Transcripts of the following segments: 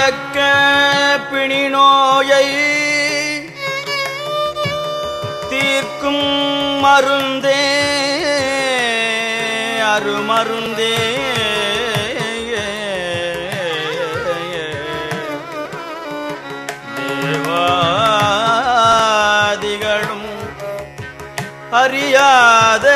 தக்க பிணி நோயை தீர்க்கும் மருந்தே அருமருந்தே. தேவாதிகளும் அறியாத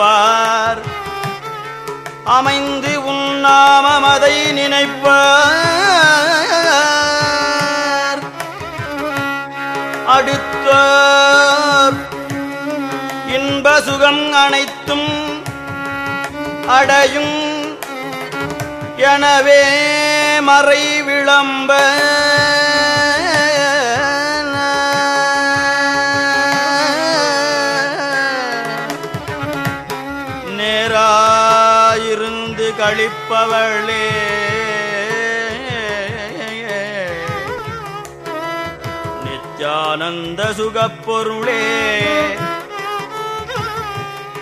பூசிப்பார் அமைந்து உன்னாமமதை நினைப்பார். அடுத்த இன்ப சுகம் அனைத்தும் அடையும். எனவே மறை விளம்ப அளிப்பவளே நித்யானந்த சுகப்பொருளே.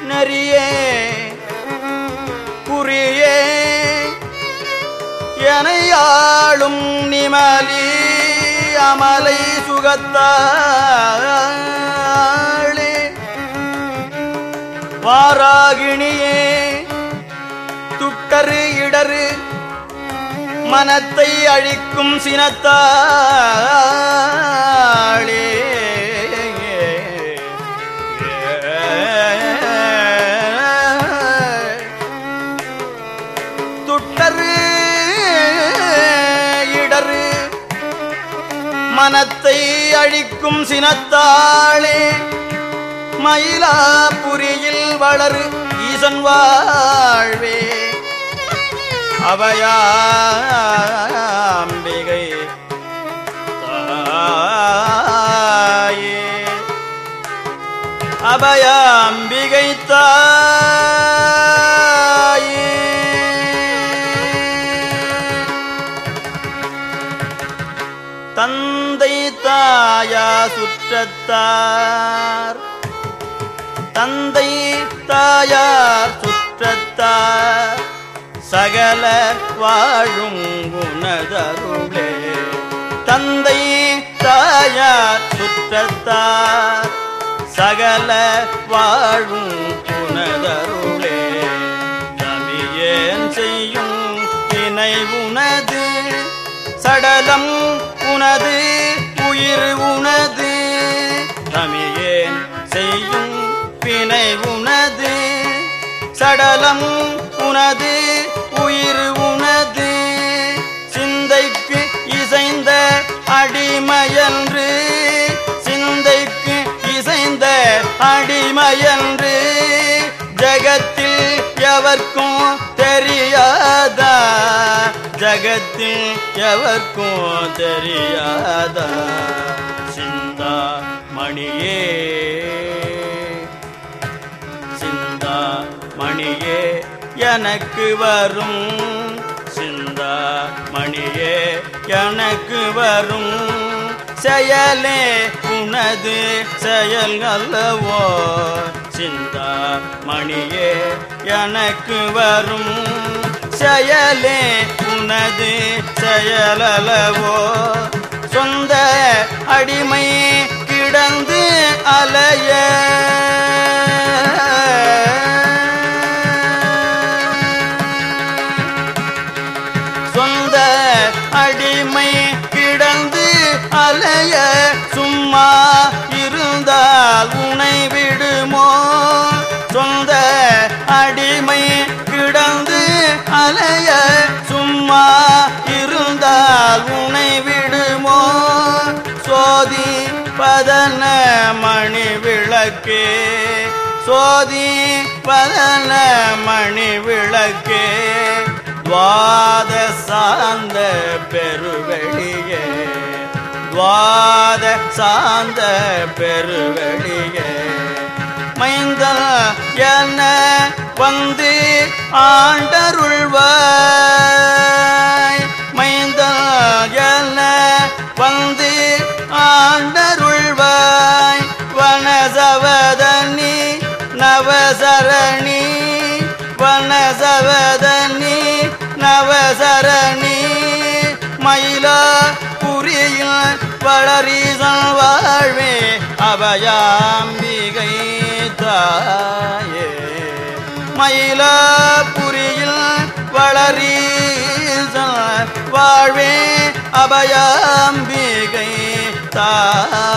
நரியே குறியே. எனையாளும் நிமலி அமலை சுகத்தாளே. வாராகிணியே இடரு மனத்தை அழிக்கும் சினத்தாளே துட்டரு இடரு மனத்தை அழிக்கும் சினத்தாளே மயிலாபுரியில் வளரு ஈசன் வாழ்வே. அபயாம்பிகை தாயே. அபயாம்பிகை தாயே. தந்தை தாயா சுற்றத்தார். தந்தை தாயார் சுற்றத்தார். சகல வாழும் குணதருளே தந்தை தாயார் சுற்றத்தார் சகல வாழும் குணதருளே தமியேன் செய்யும் இணை உனது சடலம் உனது உயிர் உனது. தமியேன் செய்யும் பிணை உனது சடலம் உனது. எவர்க்கும் தெரியாத? ஜகத்தில் எவர்க்கும் தெரியாத? சிந்தா மணியே. சிந்தா மணியே எனக்கு வரும். சிந்தா மணியே எனக்கு வரும். செயலே உனது செயல் அல்லவோ? சிந்தா மணியே எனக்கு வரும். செயலே உனது செயலவோ சொந்த அடிமை கிடந்து அலைய. சொந்த அடிமை கிடந்து அலைய. சும்மா இருந்தால் உனைவி மணி விளக்கே. சோதி பதன மணி விளக்கே. துவாத சாந்த பெருவெளியே. துவாத சாந்த பெருவெளியே. மைந்த என வந்து ஆண்டருள்வார். நவசரணி வனசவதனி நவசரணி. மயிலா புரியில் வளரீசன் வாழ்வே அபயாம்பிகை தாயே. மயிலா புரியில் வளரீசன் வாழ்வே அபயாம்பிகை தாயே.